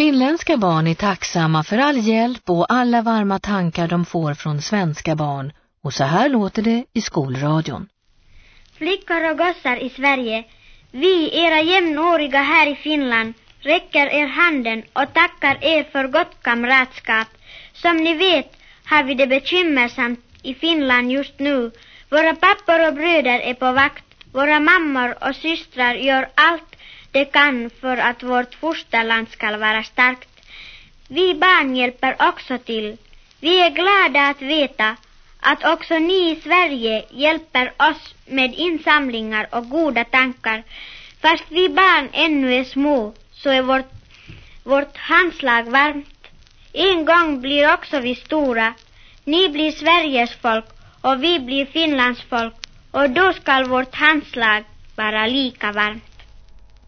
Finländska barn är tacksamma för all hjälp och alla varma tankar de får från svenska barn. Och så här låter det i skolradion. Flickor och gossar i Sverige, vi era jämnåriga här i Finland räcker er handen och tackar er för gott kamratskap. Som ni vet har vi det bekymmersamt i Finland just nu. Våra pappor och bröder är på vakt. Våra mammor och systrar gör allt de kan för att vårt fosterland ska vara starkt. Vi barn hjälper också till. Vi är glada att veta att också ni i Sverige hjälper oss med insamlingar och goda tankar. Fast vi barn ännu är små så är vårt, vårt handslag varmt. En gång blir också vi stora. Ni blir Sveriges folk och vi blir Finlands folk och då skall vårt handslag vara lika varmt.